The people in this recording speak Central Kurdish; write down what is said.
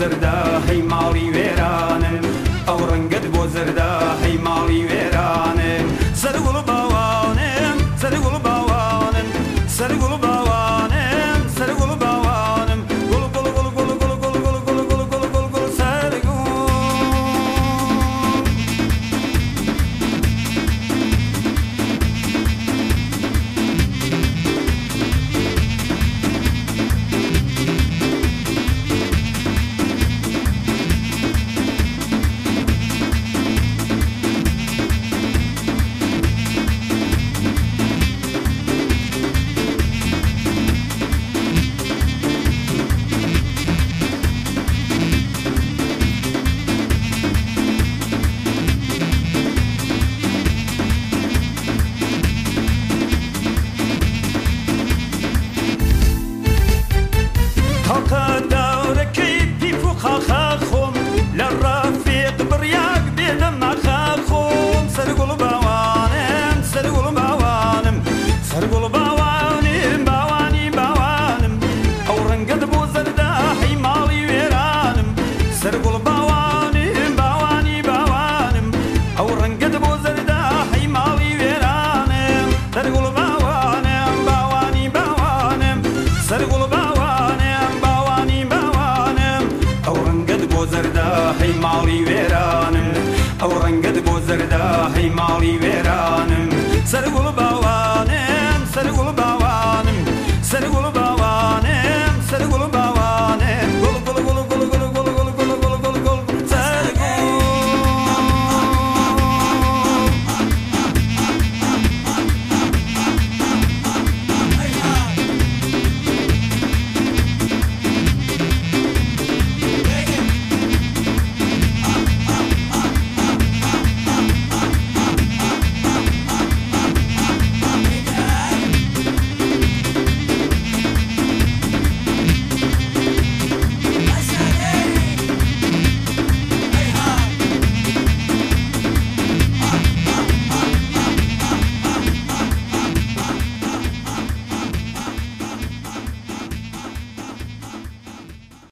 زردة هي ماري خاخا خۆم لە ڕافێت بڕیاک بێنم ماخا خۆم سەر گوڵ باوانم سەر گوڵ باوانم سەر گوڵ باوانم باوانی باوانم ئەو ڕەنگەت بۆ زەردا حی ماڵی وێرانم سەر گوڵ باوانم باوانی باوانم ئەو ڕەنگەت بۆ زەردا حی ماڵی وێرانم سەر گوڵ باوانم باوانی باوانم سەر گوڵ باوانم ماڵی وێرانم ئەو ڕەنگت بۆ زەردا هەی ماڵی وێران